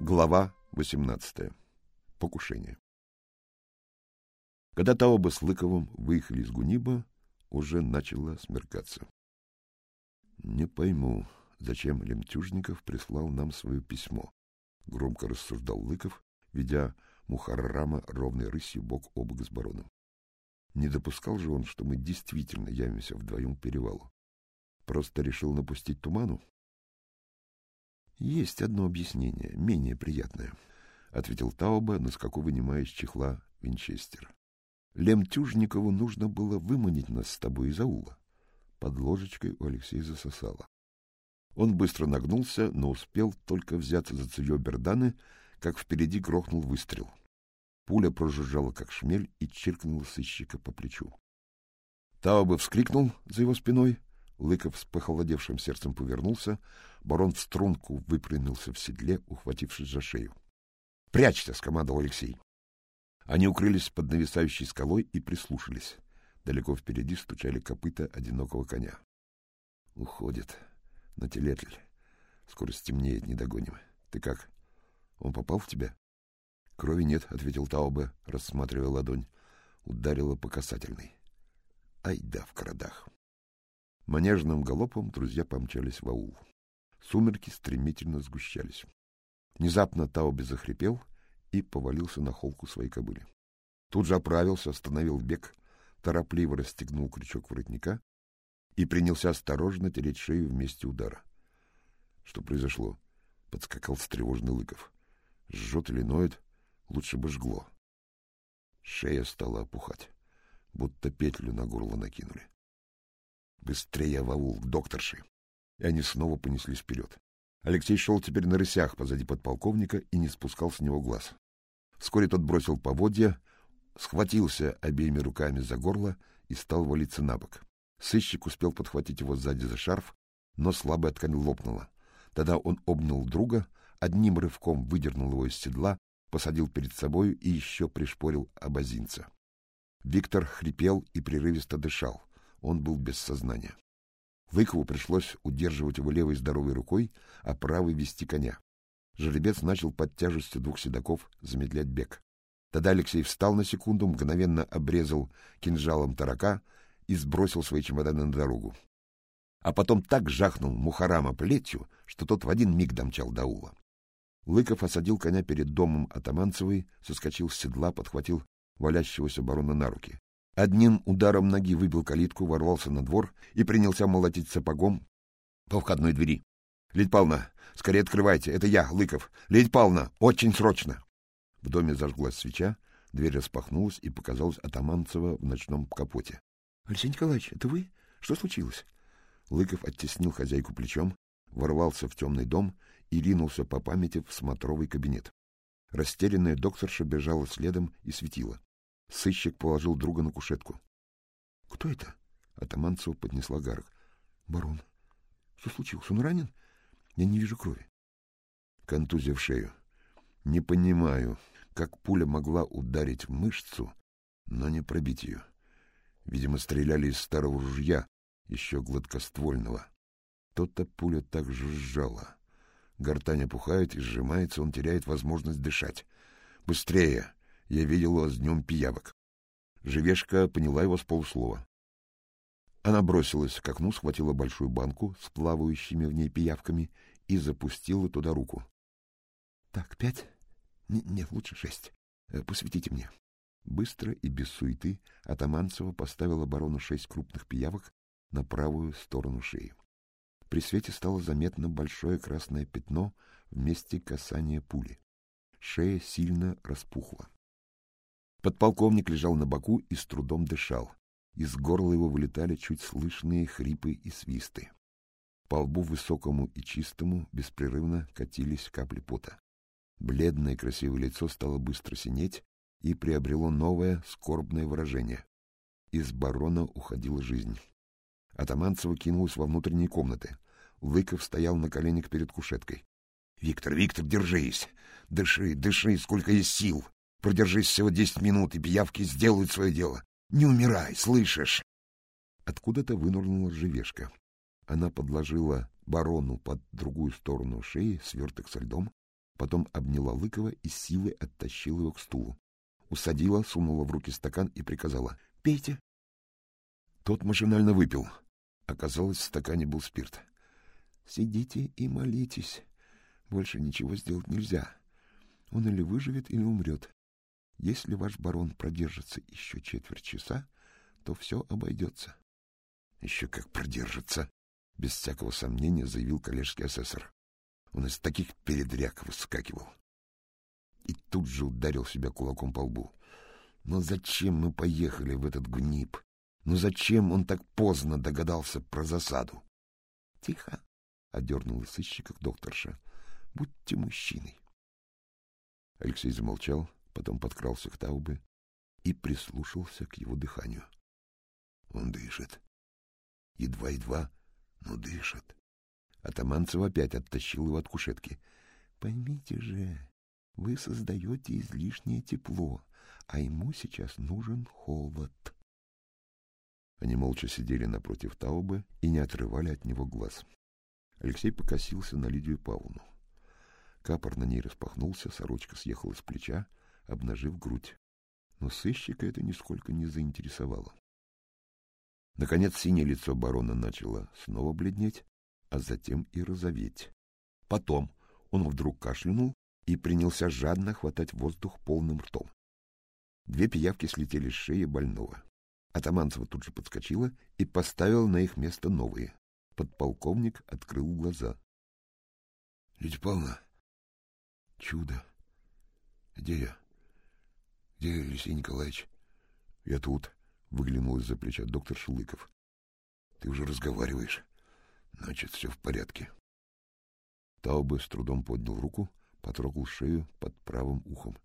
Глава 18. Покушение. Когда Тауба с Лыковым выехали из Гуниба, уже начало смеркаться. Не пойму, зачем Лемтюжников прислал нам свое письмо, громко рассуждал Лыков, ведя Мухаррама ровной рысью бок о бок с бароном. Не допускал же он, что мы действительно явимся вдвоем к перевалу. Просто решил напустить туману? Есть одно объяснение, менее приятное, ответил Тауба, на скаку вынимая из чехла винчестер. Лемтюжникову нужно было выманить нас с тобой из аула. Под ложечкой у Алексея засосало. Он быстро нагнулся, но успел только взяться за цевьё берданы, как впереди грохнул выстрел. Пуля прожужжала, как шмель, и чиркнула сыщика по плечу. Тауба вскрикнул за его спиной. Лыков с похолодевшим сердцем повернулся. Барон в струнку выпрямился в седле, ухватившись за шею. «Прячься!» — скомандовал Алексей. Они укрылись под нависающей скалой и прислушались. Далеко впереди стучали копыта одинокого коня. Уходит. На телетль. Скоро стемнеет, не догоним. Ты как? Он попал в тебя? Крови нет, ответил Таубе, рассматривая ладонь. Ударила по касательной. Ай да в городах. Манежным галопом друзья помчались в аул. Сумерки стремительно сгущались. Внезапно Таубе захрипел и повалился на холку своей кобыли. Тут же оправился, остановил бег, торопливо расстегнул крючок воротника и принялся осторожно тереть шею в месте удара. Что произошло? Подскакал встревоженный Лыков. Жжет или ноет? Лучше бы жгло. Шея стала опухать, будто петлю на горло накинули. Быстрее в аул, к докторши. И они снова понеслись вперед. Алексей шел теперь на рысях позади подполковника и не спускал с него глаз. Вскоре тот бросил поводья, схватился обеими руками за горло и стал валиться на бок. Сыщик успел подхватить его сзади за шарф, но слабая ткань лопнула. Тогда он обнял друга, одним рывком выдернул его из седла, посадил перед собой и еще пришпорил обозинца. Виктор хрипел и прерывисто дышал. Он был без сознания. Выкову пришлось удерживать его левой здоровой рукой, а правой вести коня. Жеребец начал под тяжестью двух седаков замедлять бег. Тогда Алексей встал на секунду, мгновенно обрезал кинжалом тарака и сбросил свои чемоданы на дорогу. А потом так жахнул Мухарама плетью, что тот в один миг домчал до ула. Лыков осадил коня перед домом Атаманцевой, соскочил с седла, подхватил валящегося барона на руки. Одним ударом ноги выбил калитку, ворвался на двор и принялся молотить сапогом по входной двери. — Лидь Павловна, скорее открывайте, это я, Лыков. Лидь Павловна, очень срочно! В доме зажглась свеча, дверь распахнулась, и показалась Атаманцева в ночном капоте. — Алексей Николаевич, это вы? Что случилось? Лыков оттеснил хозяйку плечом, ворвался в темный дом и ринулся по памяти в смотровый кабинет. Растерянная докторша бежала следом и светила. Сыщик положил друга на кушетку. — Кто это? — Атаманцева поднесла гарок. — Барон. — Что случилось? Он ранен? Я не вижу крови. Контузия в шею. Не понимаю, как пуля могла ударить в мышцу, но не пробить ее. Видимо, стреляли из старого ружья, еще гладкоствольного. То-то пуля так жужжала. Гортань опухает и сжимается, он теряет возможность дышать. Быстрее! Я видел его с днем пиявок. Живешка поняла его с полуслова. Она бросилась к окну, схватила большую банку с плавающими в ней пиявками и запустила туда руку. — Так, пять? Нет, лучше шесть. Э, посветите мне. Быстро и без суеты Атаманцева поставила барону шесть крупных пиявок на правую сторону шеи. При свете стало заметно большое красное пятно в месте касания пули. Шея сильно распухла. Подполковник лежал на боку и с трудом дышал. Из горла его вылетали чуть слышные хрипы и свисты. По лбу высокому и чистому беспрерывно катились капли пота. Бледное красивое лицо стало быстро синеть и приобрело новое скорбное выражение. Из барона уходила жизнь. Атаманцева кинулась во внутренние комнаты. Лыков стоял на коленях перед кушеткой. — Виктор, Виктор, держись! Дыши, дыши, сколько есть сил! Продержись всего десять минут, и пиявки сделают свое дело. Не умирай, слышишь? Откуда-то вынурнула живешка. Она подложила барону под другую сторону шеи сверток со льдом, потом обняла Лыкова и силой оттащила его к стулу. Усадила, сунула в руки стакан и приказала «Пейте». Тот машинально выпил. Оказалось, в стакане был спирт. «Сидите и молитесь. Больше ничего сделать нельзя. Он или выживет, или умрет. Если ваш барон продержится еще четверть часа, то все обойдется. — Еще как продержится, — без всякого сомнения заявил коллежский асессор. Он из таких передряг выскакивал. И тут же ударил себя кулаком по лбу. Но зачем мы поехали в этот гниб? Ну зачем он так поздно догадался про засаду? — Тихо, — одернула сыщика докторша. — Будьте мужчиной. Алексей замолчал, потом подкрался к Таубе и прислушался к его дыханию. Он дышит. Едва-едва, но дышит. Атаманцев опять оттащил его от кушетки. — Поймите же, вы создаете излишнее тепло, а ему сейчас нужен холод. Они молча сидели напротив Таубы и не отрывали от него глаз. Алексей покосился на Лидию Павловну. Капор на ней распахнулся, сорочка съехала с плеча, обнажив грудь. Но сыщика это нисколько не заинтересовало. Наконец синее лицо барона начало снова бледнеть, а затем и розоветь. Потом он вдруг кашлянул и принялся жадно хватать воздух полным ртом. Две пиявки слетели с шеи больного. Атаманцева тут же подскочила и поставила на их место новые. Подполковник открыл глаза. — Лидия Павловна, чудо! Где я? Где Алексей Николаевич? — Я тут, — выглянул из-за плеча доктор Шулыков. — Ты уже разговариваешь. Значит, все в порядке. Таубе с трудом поднял руку, потрогал шею под правым ухом.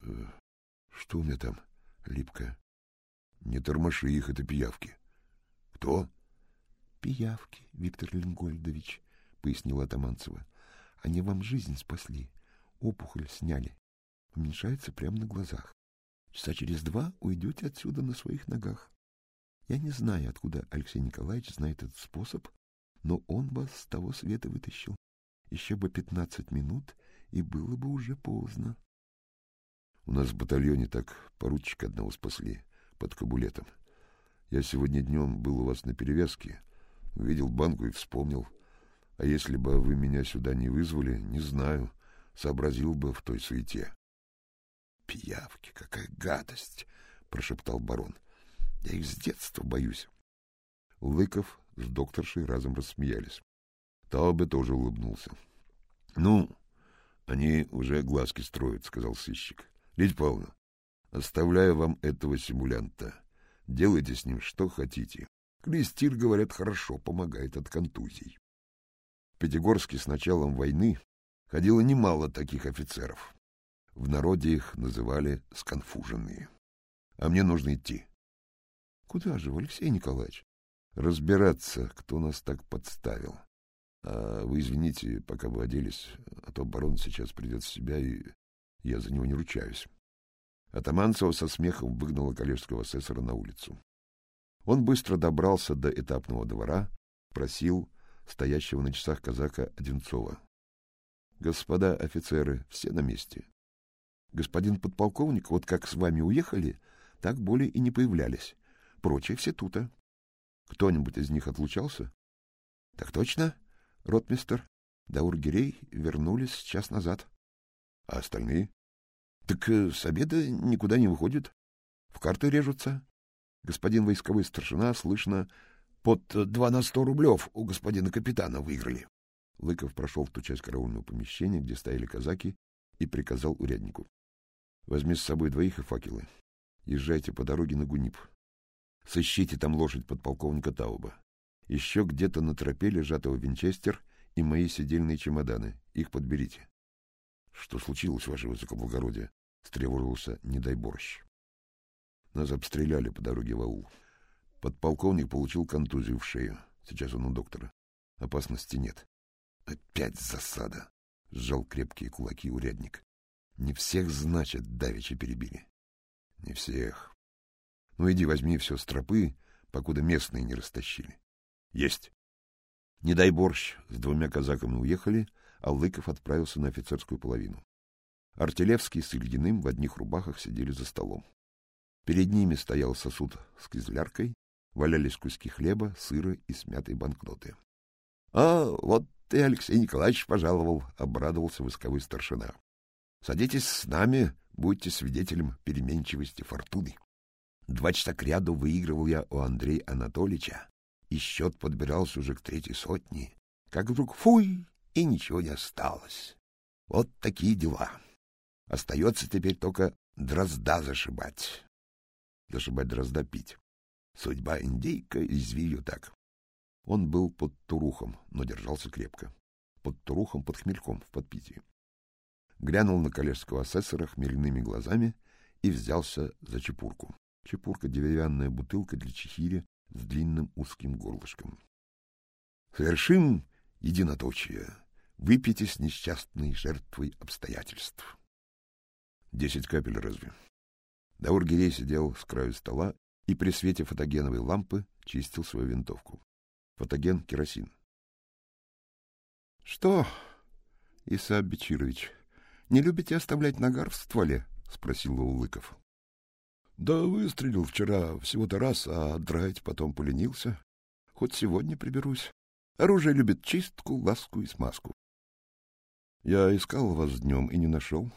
«Э, — Что у меня там? Липкая. — Не тормоши их, это пиявки. — Кто? — Пиявки, Виктор Ленгольдович, — пояснила Атаманцева. — Они вам жизнь спасли, опухоль сняли. Уменьшается прямо на глазах. Часа через два уйдете отсюда на своих ногах. Я не знаю, откуда Алексей Николаевич знает этот способ, но он вас с того света вытащил. Еще бы пятнадцать минут, и было бы уже поздно. У нас в батальоне так поручика одного спасли под кабулетом. Я сегодня днем был у вас на перевязке, увидел банку и вспомнил. А если бы вы меня сюда не вызвали, не знаю, сообразил бы в той суете. — Пиявки, какая гадость! — прошептал барон. — Я их с детства боюсь. Лыков с докторшей разом рассмеялись. Таубе тоже улыбнулся. — Ну, они уже глазки строят, — сказал сыщик. — Лидия Павловна, оставляю вам этого симулянта. Делайте с ним что хотите. Клестир, говорят, хорошо помогает от контузий. В Пятигорске с началом войны ходило немало таких офицеров. В народе их называли сконфуженные. А мне нужно идти. — Куда же, Алексей Николаевич? — Разбираться, кто нас так подставил. А вы извините, пока вы оделись, а то барон сейчас придет в себя, и я за него не ручаюсь. Атаманцева со смехом выгнала коллежского асессора на улицу. Он быстро добрался до этапного двора, просил стоящего на часах казака Одинцова. — Господа офицеры, все на месте. Господин подполковник, вот как с вами уехали, так более и не появлялись. Прочие все тута. Кто-нибудь из них отлучался? — Так точно, ротмистер. Даургирей вернулись час назад. — А остальные? — Так э, с обеда никуда не выходят. В карты режутся. Господин войсковой старшина, слышно, под два на сто рублев у господина капитана выиграли. Лыков прошел в ту часть караульного помещения, где стояли казаки, и приказал уряднику. Возьми с собой двоих и факелы. Езжайте по дороге на Гунип. Сыщите там лошадь подполковника Тауба. Еще где-то на тропе лежат его винчестер и мои сидельные чемоданы. Их подберите. — Что случилось, ваше высокоблагородие? — дай борщ. Нас обстреляли по дороге в аул. Подполковник получил контузию в шею. Сейчас он у доктора. Опасности нет. Опять засада. Сжал крепкие кулаки урядник. Не всех, значит, давеча перебили. Не всех. Ну, иди возьми все с тропы, покуда местные не растащили. Есть. Не дай борщ, с двумя казаками уехали, а Лыков отправился на офицерскую половину. Артелевский с Ильиным в одних рубахах сидели за столом. Перед ними стоял сосуд с кизляркой, валялись куски хлеба, сыра и смятые банкноты. — А вот ты, Алексей Николаевич, пожаловал, — обрадовался восковой старшина. — Садитесь с нами, будьте свидетелем переменчивости фортуны. Два часа кряду выигрывал я у Андрея Анатольевича, и счет подбирался уже к третьей сотне, как вдруг фуй, и ничего не осталось. Вот такие дела. Остается теперь только дрозда зашибать. Зашибать дрозда пить. Судьба индейка, изви так. Он был под Турухом, но держался крепко. Под Турухом, под хмельком, в подпитии. Глянул на коллежского асессора хмельными глазами и взялся за чепурку. Чепурка — деревянная бутылка для чехири с длинным узким горлышком. Совершим единоточие. Выпейте с несчастной жертвой обстоятельств. Десять капель разве? Даургирей сидел с краю стола и при свете фотогеновой лампы чистил свою винтовку. Фотоген — керосин. — Что, Иса Бечирович, не любите оставлять нагар в стволе? — спросил Улыков. — Да выстрелил вчера всего-то раз, а драть потом поленился. Хоть сегодня приберусь. Оружие любит чистку, ласку и смазку. — Я искал вас днем и не нашел.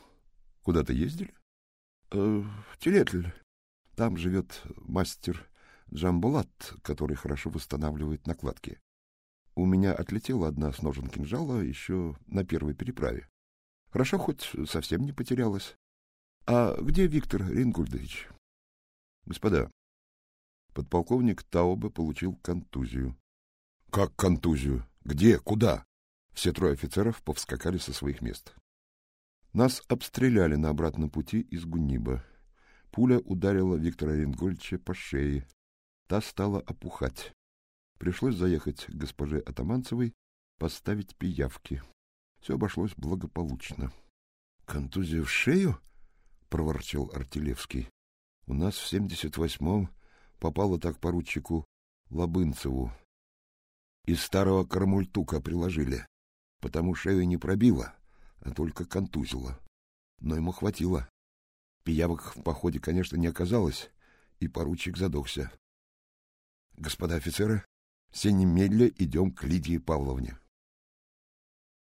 Куда-то ездили? — э, В Телетль. Там живет мастер Джамбулат, который хорошо восстанавливает накладки. У меня отлетела одна с ножен кинжала еще на первой переправе. Хорошо, хоть совсем не потерялась. А где Виктор Рингульдович? Господа, подполковник Таубе получил контузию. Как контузию? Где? Куда? Все трое офицеров повскакали со своих мест. Нас обстреляли на обратном пути из Гуниба. Пуля ударила Виктора Рингольча по шее. Та стала опухать. Пришлось заехать к госпоже Атаманцевой, поставить пиявки. Все обошлось благополучно. — Контузия в шею? — проворчал Артилевский. — У нас в семьдесят восьмом попало так поручику Лобынцеву. Из старого кармультука приложили, потому шею не пробило, а только контузило. Но ему хватило. Пиявок в походе, конечно, не оказалось, и поручик задохся. Господа офицеры, все немедля идем к Лидии Павловне.